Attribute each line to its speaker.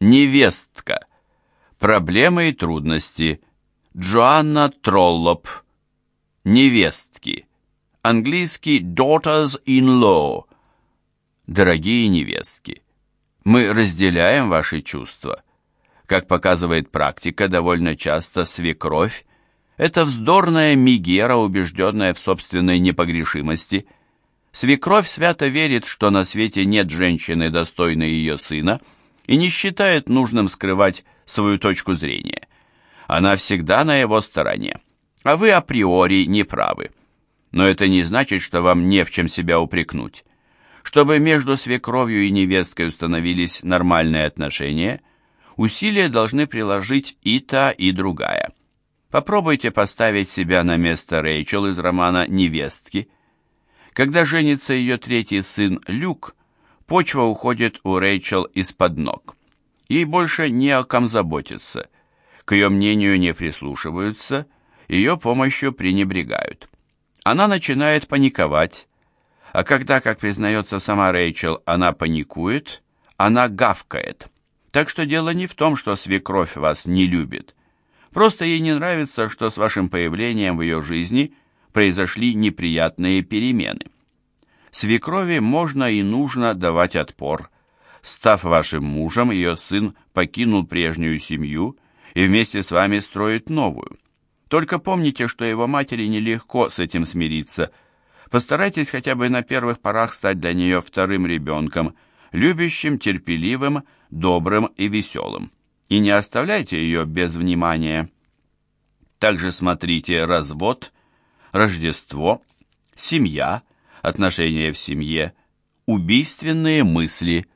Speaker 1: Невестка. Проблемы и трудности. Джоанна Троллоп. Невестки. Английский daughters-in-law. Дорогие невестки, мы разделяем ваши чувства. Как показывает практика, довольно часто свекровь – это вздорная мигера, убежденная в собственной непогрешимости. Свекровь свято верит, что на свете нет женщины, достойной ее сына, и не считает нужным скрывать свою точку зрения. Она всегда на его стороне, а вы априори не правы. Но это не значит, что вам не в чем себя упрекнуть. Чтобы между свекровью и невесткой установились нормальные отношения, усилия должны приложить и та, и другая. Попробуйте поставить себя на место Рэйчел из романа «Невестки». Когда женится ее третий сын Люк, почва уходит у Рэйчел из-под ног. Ей больше не о ком заботиться. К ее мнению не прислушиваются, ее помощью пренебрегают. Она начинает паниковать, а когда, как признается сама Рэйчел, она паникует, она гавкает. Так что дело не в том, что свекровь вас не любит. Просто ей не нравится, что с вашим появлением в ее жизни произошли неприятные перемены. Свекрови можно и нужно давать отпор. Став вашим мужем, ее сын покинул прежнюю семью и вместе с вами строит новую. Только помните, что его матери нелегко с этим смириться – Постарайтесь хотя бы на первых порах стать для нее вторым ребенком, любящим, терпеливым, добрым и веселым. И не оставляйте ее без внимания. Также смотрите развод, Рождество, семья, отношения в семье, убийственные мысли –